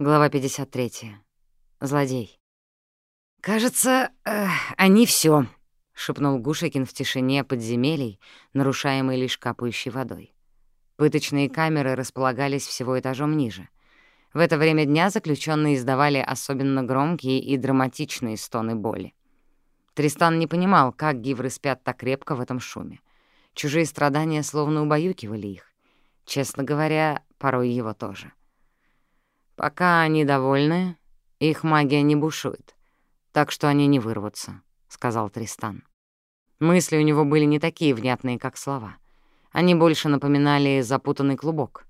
Глава 53. Злодей. «Кажется, э, они все, шепнул Гушекин в тишине подземелий, нарушаемой лишь капающей водой. Пыточные камеры располагались всего этажом ниже. В это время дня заключенные издавали особенно громкие и драматичные стоны боли. Тристан не понимал, как гивры спят так крепко в этом шуме. Чужие страдания словно убаюкивали их. Честно говоря, порой его тоже. «Пока они довольны, их магия не бушует, так что они не вырвутся», — сказал Тристан. Мысли у него были не такие внятные, как слова. Они больше напоминали запутанный клубок.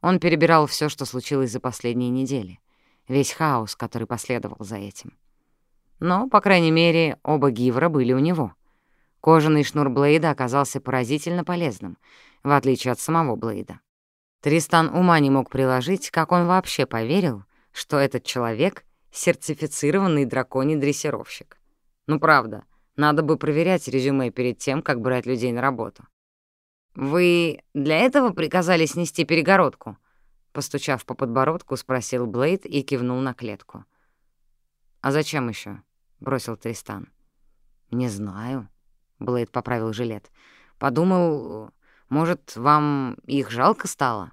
Он перебирал все, что случилось за последние недели, весь хаос, который последовал за этим. Но, по крайней мере, оба гивра были у него. Кожаный шнур Блейда оказался поразительно полезным, в отличие от самого Блейда. Тристан ума не мог приложить, как он вообще поверил, что этот человек — сертифицированный драконий дрессировщик. Ну правда, надо бы проверять резюме перед тем, как брать людей на работу. «Вы для этого приказали снести перегородку?» Постучав по подбородку, спросил Блейд и кивнул на клетку. «А зачем еще? бросил Тристан. «Не знаю», — Блейд поправил жилет. «Подумал, может, вам их жалко стало?»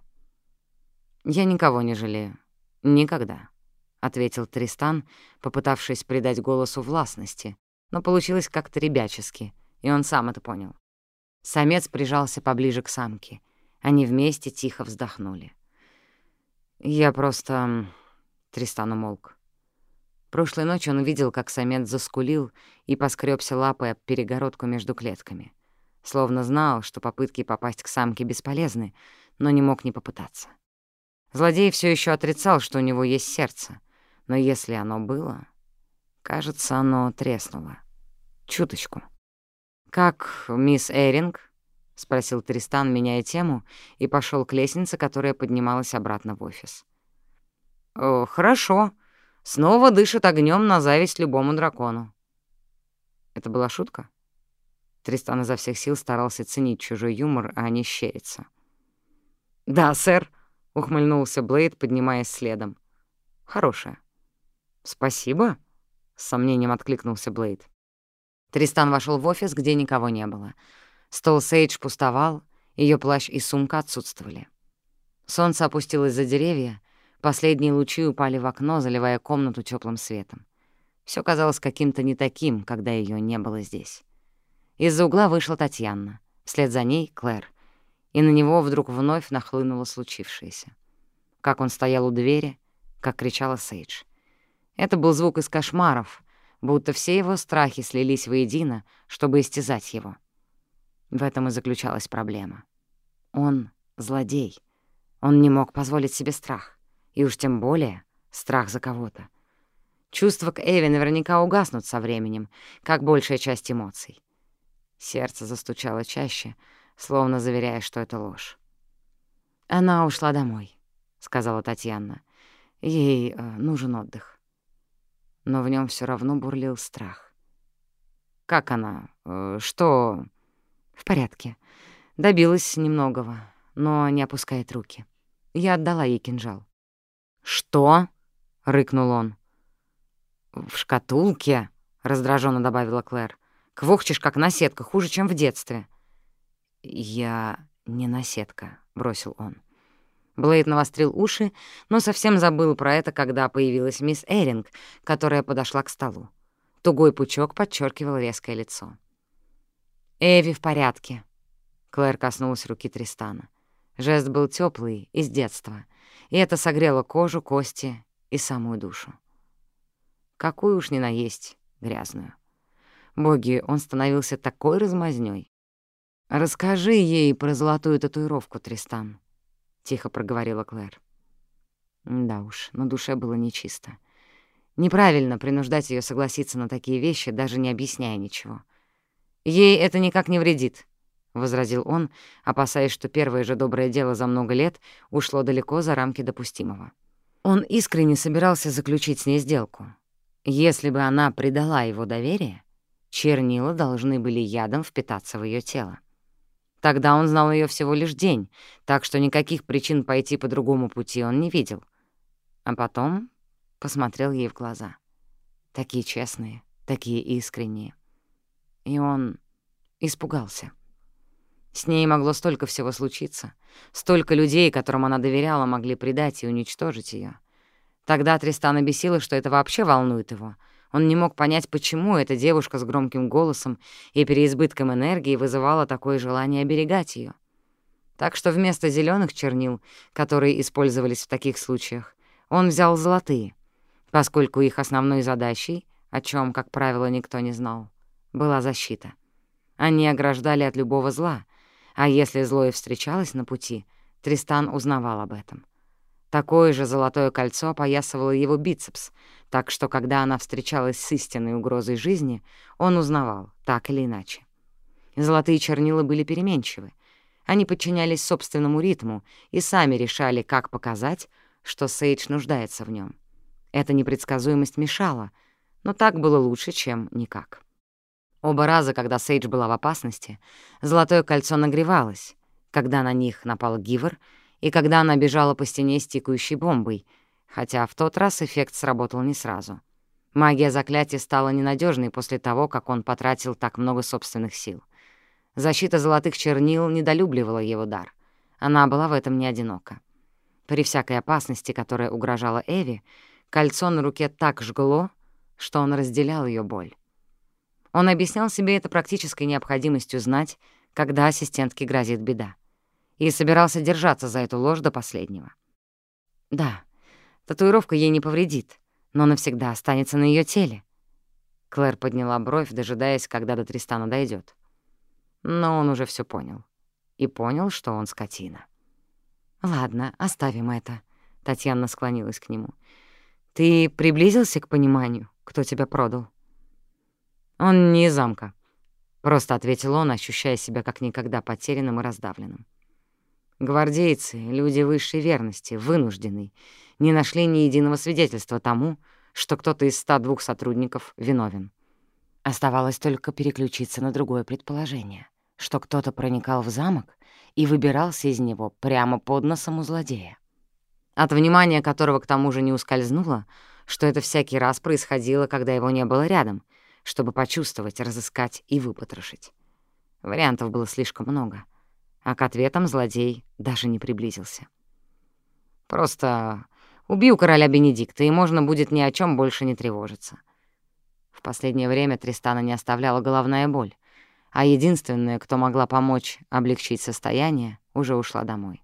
«Я никого не жалею. Никогда», — ответил Тристан, попытавшись придать голосу властности, но получилось как-то ребячески, и он сам это понял. Самец прижался поближе к самке. Они вместе тихо вздохнули. «Я просто...» — Тристан умолк. Прошлой ночью он увидел, как самец заскулил и поскребся лапой об перегородку между клетками словно знал, что попытки попасть к самке бесполезны, но не мог не попытаться. Злодей все еще отрицал, что у него есть сердце, но если оно было, кажется, оно треснуло. Чуточку. «Как мисс Эринг?» — спросил Тристан, меняя тему, и пошел к лестнице, которая поднималась обратно в офис. «О, хорошо. Снова дышит огнем на зависть любому дракону». Это была шутка? Тристан изо всех сил старался ценить чужой юмор, а не щериться. «Да, сэр», — ухмыльнулся Блейд, поднимаясь следом. «Хорошая». «Спасибо», — с сомнением откликнулся Блейд. Тристан вошел в офис, где никого не было. Стол Сейдж пустовал, ее плащ и сумка отсутствовали. Солнце опустилось за деревья, последние лучи упали в окно, заливая комнату теплым светом. Все казалось каким-то не таким, когда ее не было здесь. Из-за угла вышла Татьяна, вслед за ней — Клэр, и на него вдруг вновь нахлынуло случившееся. Как он стоял у двери, как кричала Сейдж. Это был звук из кошмаров, будто все его страхи слились воедино, чтобы истязать его. В этом и заключалась проблема. Он — злодей. Он не мог позволить себе страх. И уж тем более страх за кого-то. Чувства к Эви наверняка угаснут со временем, как большая часть эмоций. Сердце застучало чаще, словно заверяя, что это ложь. «Она ушла домой», — сказала Татьяна. «Ей э, нужен отдых». Но в нем все равно бурлил страх. «Как она? Э, что?» «В порядке. Добилась немногого, но не опускает руки. Я отдала ей кинжал». «Что?» — рыкнул он. «В шкатулке», — раздраженно добавила Клэр. Квохчешь, как наседка, хуже, чем в детстве». «Я не наседка», — бросил он. Блейд навострил уши, но совсем забыл про это, когда появилась мисс Эринг, которая подошла к столу. Тугой пучок подчеркивал резкое лицо. «Эви в порядке», — Клэр коснулась руки Тристана. Жест был теплый, из детства, и это согрело кожу, кости и самую душу. Какую уж ни наесть грязную. Боги, он становился такой размазнёй. «Расскажи ей про золотую татуировку, Тристан», — тихо проговорила Клэр. Да уж, на душе было нечисто. Неправильно принуждать ее согласиться на такие вещи, даже не объясняя ничего. «Ей это никак не вредит», — возразил он, опасаясь, что первое же доброе дело за много лет ушло далеко за рамки допустимого. Он искренне собирался заключить с ней сделку. Если бы она предала его доверие, Чернила должны были ядом впитаться в ее тело. Тогда он знал ее всего лишь день, так что никаких причин пойти по другому пути он не видел. А потом посмотрел ей в глаза. Такие честные, такие искренние. И он испугался. С ней могло столько всего случиться. Столько людей, которым она доверяла, могли предать и уничтожить ее. Тогда Тристана бесила, что это вообще волнует его. Он не мог понять, почему эта девушка с громким голосом и переизбытком энергии вызывала такое желание оберегать ее. Так что вместо зеленых чернил, которые использовались в таких случаях, он взял золотые, поскольку их основной задачей, о чем, как правило, никто не знал, была защита. Они ограждали от любого зла, а если злое встречалось на пути, Тристан узнавал об этом. Такое же золотое кольцо опоясывало его бицепс, так что, когда она встречалась с истинной угрозой жизни, он узнавал, так или иначе. Золотые чернила были переменчивы. Они подчинялись собственному ритму и сами решали, как показать, что Сейдж нуждается в нем. Эта непредсказуемость мешала, но так было лучше, чем никак. Оба раза, когда Сейдж была в опасности, золотое кольцо нагревалось, когда на них напал Гивер — и когда она бежала по стене с тикающей бомбой, хотя в тот раз эффект сработал не сразу. Магия заклятия стала ненадежной после того, как он потратил так много собственных сил. Защита золотых чернил недолюбливала его дар. Она была в этом не одинока. При всякой опасности, которая угрожала Эви, кольцо на руке так жгло, что он разделял ее боль. Он объяснял себе это практической необходимостью знать, когда ассистентке грозит беда и собирался держаться за эту ложь до последнего. Да, татуировка ей не повредит, но навсегда останется на ее теле. Клэр подняла бровь, дожидаясь, когда до Тристана дойдет. Но он уже все понял. И понял, что он скотина. «Ладно, оставим это», — Татьяна склонилась к нему. «Ты приблизился к пониманию, кто тебя продал?» «Он не из замка», — просто ответил он, ощущая себя как никогда потерянным и раздавленным. Гвардейцы, люди высшей верности, вынуждены, не нашли ни единого свидетельства тому, что кто-то из 102 сотрудников виновен. Оставалось только переключиться на другое предположение, что кто-то проникал в замок и выбирался из него прямо под носом у злодея. От внимания которого к тому же не ускользнуло, что это всякий раз происходило, когда его не было рядом, чтобы почувствовать, разыскать и выпотрошить. Вариантов было слишком много — а к ответам злодей даже не приблизился. «Просто убью короля Бенедикта, и можно будет ни о чем больше не тревожиться». В последнее время Тристана не оставляла головная боль, а единственная, кто могла помочь облегчить состояние, уже ушла домой.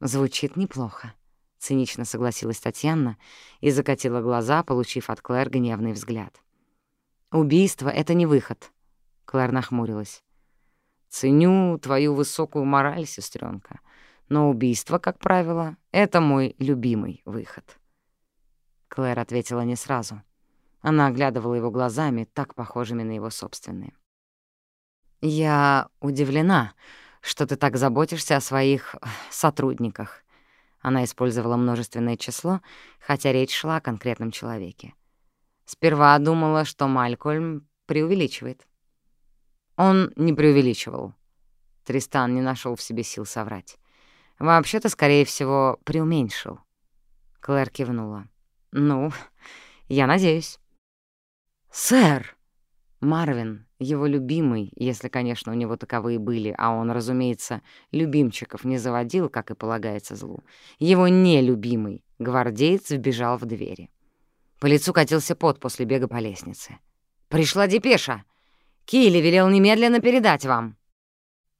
«Звучит неплохо», — цинично согласилась Татьяна и закатила глаза, получив от Клэр гневный взгляд. «Убийство — это не выход», — Клэр нахмурилась. Ценю твою высокую мораль, сестренка, но убийство, как правило, — это мой любимый выход». Клэр ответила не сразу. Она оглядывала его глазами, так похожими на его собственные. «Я удивлена, что ты так заботишься о своих сотрудниках». Она использовала множественное число, хотя речь шла о конкретном человеке. Сперва думала, что Малькольм преувеличивает. Он не преувеличивал. Тристан не нашел в себе сил соврать. Вообще-то, скорее всего, преуменьшил. Клэр кивнула. «Ну, я надеюсь». «Сэр!» Марвин, его любимый, если, конечно, у него таковые были, а он, разумеется, любимчиков не заводил, как и полагается злу, его нелюбимый гвардеец вбежал в двери. По лицу катился пот после бега по лестнице. «Пришла депеша!» Килли велел немедленно передать вам».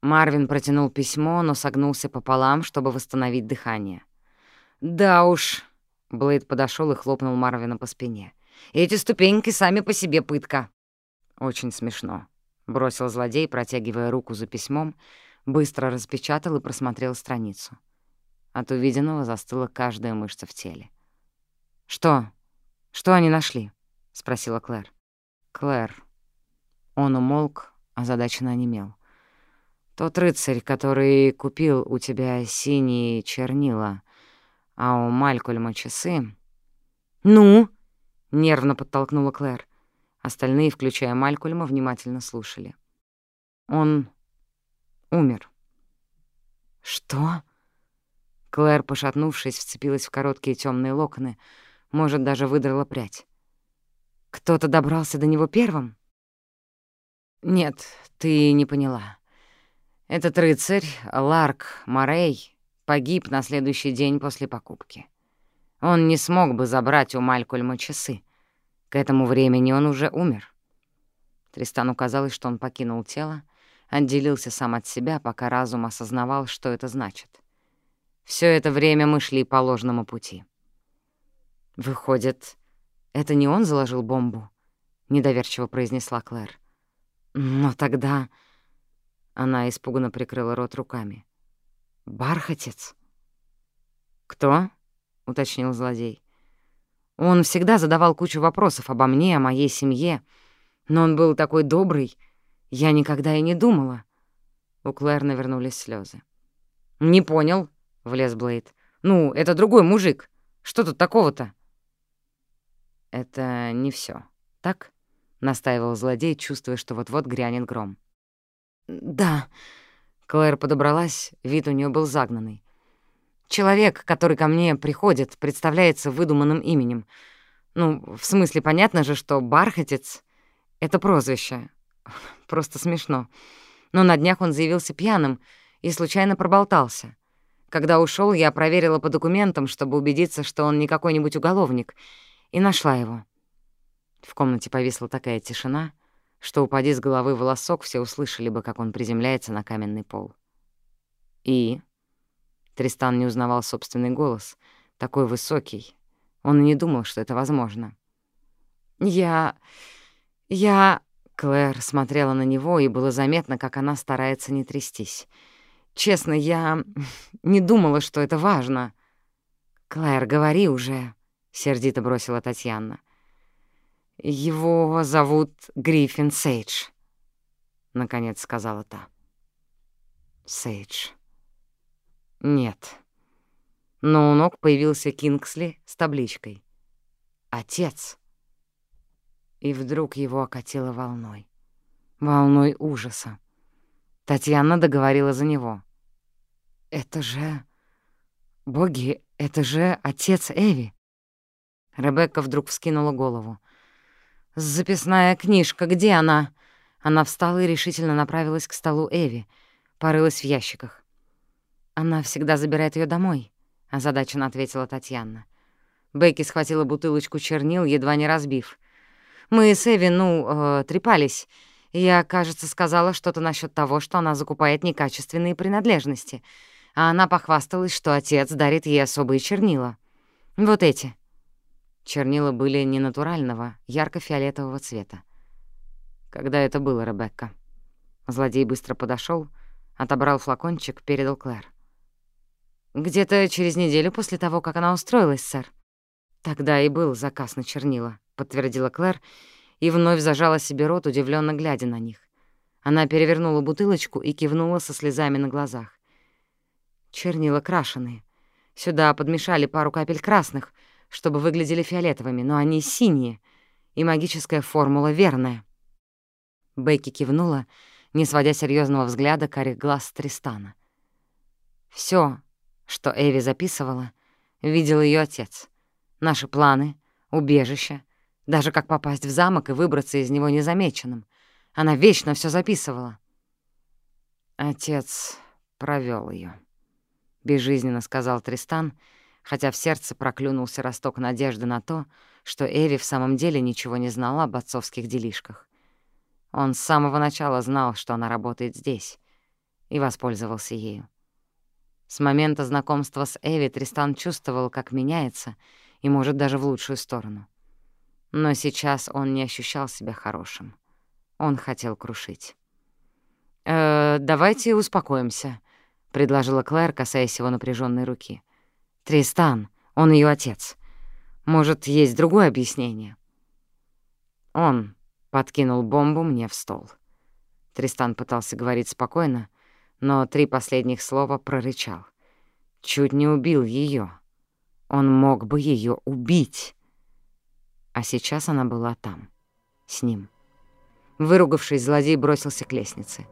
Марвин протянул письмо, но согнулся пополам, чтобы восстановить дыхание. «Да уж», — Блейд подошел и хлопнул Марвина по спине. «Эти ступеньки сами по себе пытка». «Очень смешно», — бросил злодей, протягивая руку за письмом, быстро распечатал и просмотрел страницу. От увиденного застыла каждая мышца в теле. «Что? Что они нашли?» — спросила Клэр. «Клэр», он умолк, озадаченно онемел. «Тот рыцарь, который купил у тебя синие чернила, а у Малькольма часы...» «Ну?» — нервно подтолкнула Клэр. Остальные, включая Малькольма, внимательно слушали. «Он умер». «Что?» Клэр, пошатнувшись, вцепилась в короткие темные локоны, может, даже выдрала прядь. Кто-то добрался до него первым? Нет, ты не поняла. Этот рыцарь, Ларк Морей, погиб на следующий день после покупки. Он не смог бы забрать у Малькольма часы. К этому времени он уже умер. Тристану казалось, что он покинул тело, отделился сам от себя, пока разум осознавал, что это значит. Все это время мы шли по ложному пути. «Выходит, это не он заложил бомбу?» — недоверчиво произнесла Клэр. «Но тогда...» Она испуганно прикрыла рот руками. «Бархатец?» «Кто?» — уточнил злодей. «Он всегда задавал кучу вопросов обо мне, о моей семье, но он был такой добрый, я никогда и не думала». У Клэр навернулись слезы. «Не понял», — влез Блейд. «Ну, это другой мужик. Что тут такого-то?» «Это не все, так?» — настаивал злодей, чувствуя, что вот-вот грянет гром. «Да». Клэр подобралась, вид у нее был загнанный. «Человек, который ко мне приходит, представляется выдуманным именем. Ну, в смысле, понятно же, что «бархатец» — это прозвище. Просто смешно. Но на днях он заявился пьяным и случайно проболтался. Когда ушел, я проверила по документам, чтобы убедиться, что он не какой-нибудь уголовник, и нашла его. В комнате повисла такая тишина, что, упади с головы волосок, все услышали бы, как он приземляется на каменный пол. И... Тристан не узнавал собственный голос, такой высокий. Он не думал, что это возможно. «Я... я...» Клэр смотрела на него, и было заметно, как она старается не трястись. «Честно, я не думала, что это важно». «Клэр, говори уже», — сердито бросила Татьяна. «Его зовут Гриффин Сейдж», — наконец сказала та. «Сейдж». «Нет». Но у ног появился Кингсли с табличкой. «Отец». И вдруг его окатило волной. Волной ужаса. Татьяна договорила за него. «Это же... Боги, это же отец Эви!» Ребекка вдруг вскинула голову. «Записная книжка, где она?» Она встала и решительно направилась к столу Эви, порылась в ящиках. «Она всегда забирает ее домой», — озадаченно ответила Татьяна. Бекки схватила бутылочку чернил, едва не разбив. «Мы с Эви, ну, э, трепались. Я, кажется, сказала что-то насчет того, что она закупает некачественные принадлежности, а она похвасталась, что отец дарит ей особые чернила. Вот эти». Чернила были ненатурального, ярко-фиолетового цвета. Когда это было, Ребекка? Злодей быстро подошел, отобрал флакончик, передал Клэр. «Где-то через неделю после того, как она устроилась, сэр». «Тогда и был заказ на чернила», — подтвердила Клэр, и вновь зажала себе рот, удивленно глядя на них. Она перевернула бутылочку и кивнула со слезами на глазах. Чернила крашеные. Сюда подмешали пару капель красных — чтобы выглядели фиолетовыми, но они синие, и магическая формула верная. Бекки кивнула, не сводя серьезного взгляда карих глаз Тристана. Все, что Эви записывала, видел ее отец. Наши планы, убежище, даже как попасть в замок и выбраться из него незамеченным. Она вечно все записывала. Отец провел ее, безжизненно сказал Тристан, — хотя в сердце проклюнулся росток надежды на то, что Эви в самом деле ничего не знала об отцовских делишках. Он с самого начала знал, что она работает здесь, и воспользовался ею. С момента знакомства с Эви Тристан чувствовал, как меняется, и, может, даже в лучшую сторону. Но сейчас он не ощущал себя хорошим. Он хотел крушить. «Э, «Давайте успокоимся», — предложила Клэр, касаясь его напряженной руки. Тристан, он ее отец. Может, есть другое объяснение? Он подкинул бомбу мне в стол. Тристан пытался говорить спокойно, но три последних слова прорычал. Чуть не убил ее. Он мог бы ее убить. А сейчас она была там, с ним. Выругавшись, злодей бросился к лестнице.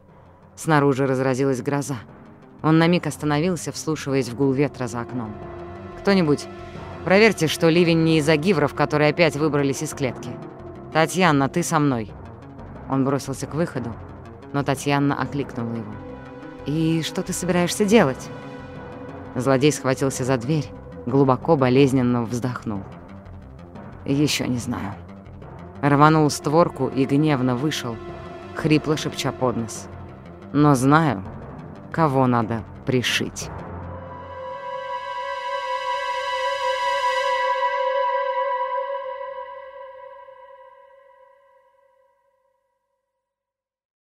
Снаружи разразилась гроза. Он на миг остановился, вслушиваясь в гул ветра за окном. «Кто-нибудь, проверьте, что ливень не из-за гивров, которые опять выбрались из клетки. Татьяна, ты со мной». Он бросился к выходу, но Татьяна окликнула его. «И что ты собираешься делать?» Злодей схватился за дверь, глубоко болезненно вздохнул. Еще не знаю». Рванул створку и гневно вышел, хрипло шепча под нос. «Но знаю, кого надо пришить».